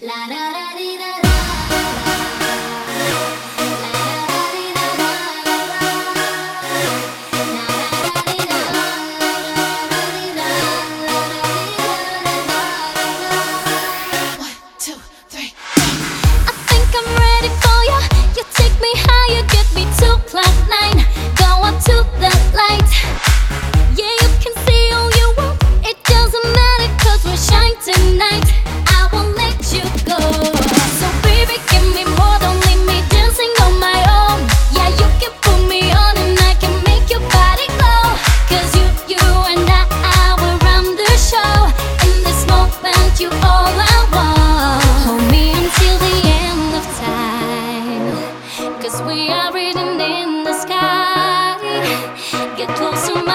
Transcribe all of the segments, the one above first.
La da da dee.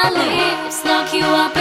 my lips, knock you up.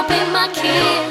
up in my kiss.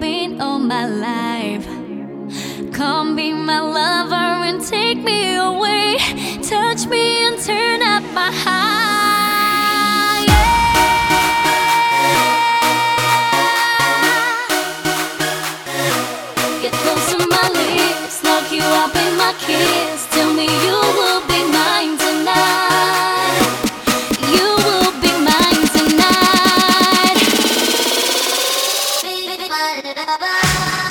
been all my life. Come be my lover and take me away. Touch me and turn up my heart. Get close to my lips, lock you up in my kiss. love.